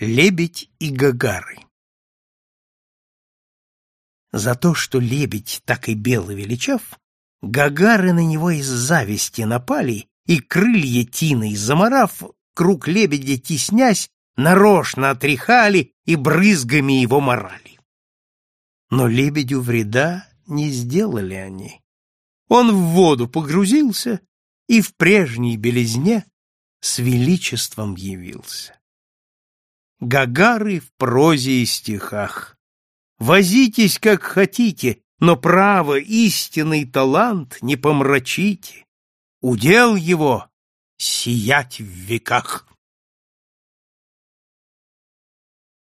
Лебедь и Гагары. За то, что лебедь так и белый величав, Гагары на него из зависти напали, и крылья тиной заморав круг лебедя теснясь, нарочно отряхали и брызгами его морали. Но лебедю вреда не сделали они. Он в воду погрузился и в прежней белизне с величеством явился. Гагары в прозе и стихах. Возитесь, как хотите, но право истинный талант не помрачите. Удел его — сиять в веках.